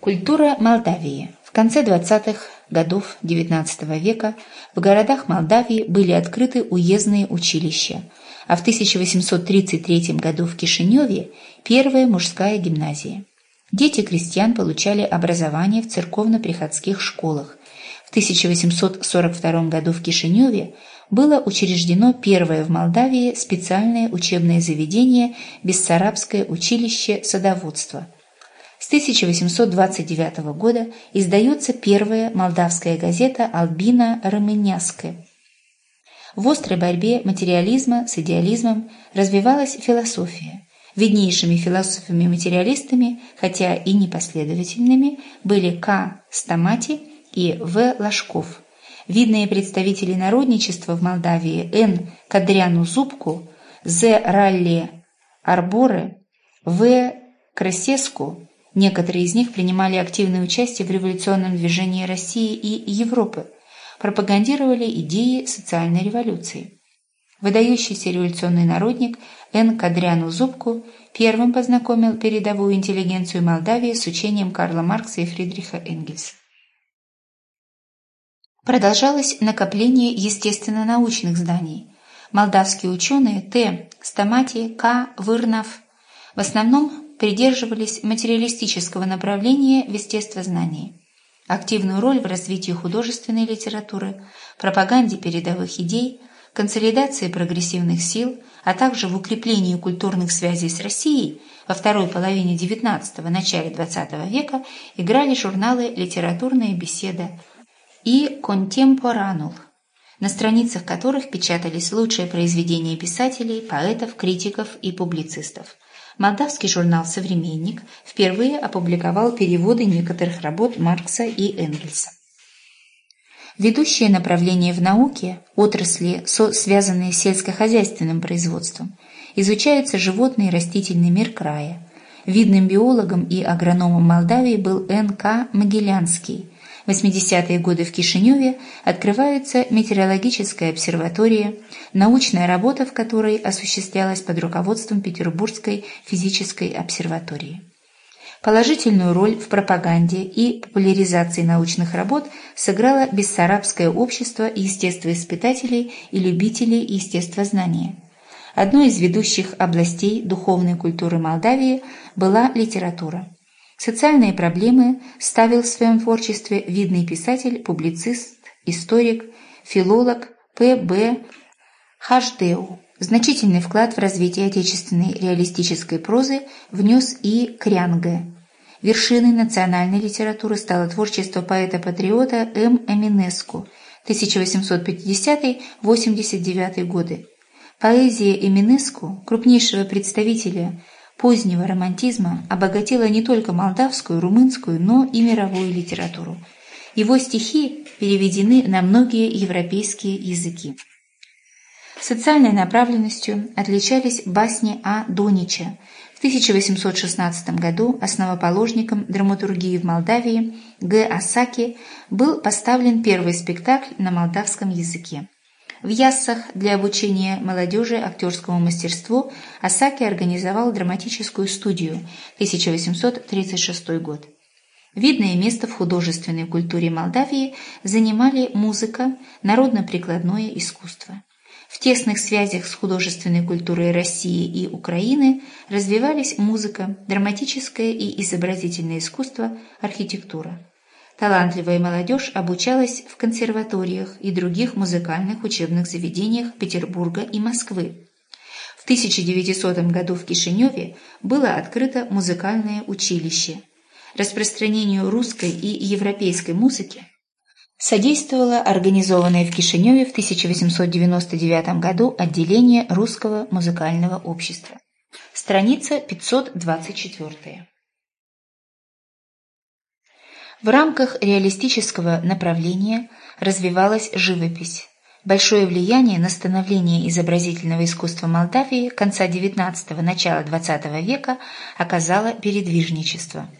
Культура Молдавии. В конце 20-х годов XIX века в городах Молдавии были открыты уездные училища, а в 1833 году в Кишиневе первая мужская гимназия. Дети крестьян получали образование в церковно-приходских школах. В 1842 году в Кишиневе было учреждено первое в Молдавии специальное учебное заведение Бессарабское училище садоводства. С 1829 года издается первая молдавская газета «Албина Ромыняская». В острой борьбе материализма с идеализмом развивалась философия. Виднейшими философами-материалистами, хотя и непоследовательными, были К. Стамати и В. Ложков. Видные представители народничества в Молдавии Н. Кадряну Зубку, З. Ралли Арборы, В. Красеску, некоторые из них принимали активное участие в революционном движении России и Европы, пропагандировали идеи социальной революции. Выдающийся революционный народник Н. Кадряну Зубку первым познакомил передовую интеллигенцию Молдавии с учением Карла Маркса и Фридриха Энгельса. Продолжалось накопление естественно-научных зданий. Молдавские ученые Т. Стамати, К. Вырнов в основном придерживались материалистического направления в естествознании. Активную роль в развитии художественной литературы, пропаганде передовых идей, консолидации прогрессивных сил, а также в укреплении культурных связей с Россией во второй половине XIX – начале XX века играли журналы «Литературная беседа», и «Контемпоранул», на страницах которых печатались лучшие произведения писателей, поэтов, критиков и публицистов. Молдавский журнал «Современник» впервые опубликовал переводы некоторых работ Маркса и Энгельса. Ведущие направления в науке, отрасли, связанные с сельскохозяйственным производством, изучается животный и растительный мир края. Видным биологом и агрономом Молдавии был Н.К. Могилянский, 80-е годы в Кишиневе открывается метеорологическая обсерватория, научная работа в которой осуществлялась под руководством Петербургской физической обсерватории. Положительную роль в пропаганде и популяризации научных работ сыграло Бессарабское общество естествоиспытателей и любителей естествознания. Одной из ведущих областей духовной культуры Молдавии была литература. Социальные проблемы ставил в своем творчестве видный писатель, публицист, историк, филолог П.Б. Хаждеу. Значительный вклад в развитие отечественной реалистической прозы внес и Крянге. Вершиной национальной литературы стало творчество поэта-патриота М. Эминеску 1850-89 годы. Поэзия Эминеску, крупнейшего представителя позднего романтизма обогатила не только молдавскую, румынскую, но и мировую литературу. Его стихи переведены на многие европейские языки. Социальной направленностью отличались басни А. Донича. В 1816 году основоположником драматургии в Молдавии Г. Асаки был поставлен первый спектакль на молдавском языке. В Яссах для обучения молодежи актерскому мастерству Асаки организовал драматическую студию 1836 год. Видное место в художественной культуре Молдавии занимали музыка, народно-прикладное искусство. В тесных связях с художественной культурой России и Украины развивались музыка, драматическое и изобразительное искусство, архитектура. Талантливая молодежь обучалась в консерваториях и других музыкальных учебных заведениях Петербурга и Москвы. В 1900 году в Кишиневе было открыто музыкальное училище. Распространению русской и европейской музыки содействовало организованное в Кишиневе в 1899 году отделение Русского музыкального общества. Страница 524. В рамках реалистического направления развивалась живопись. Большое влияние на становление изобразительного искусства Молдавии конца XIX – начала XX века оказало передвижничество –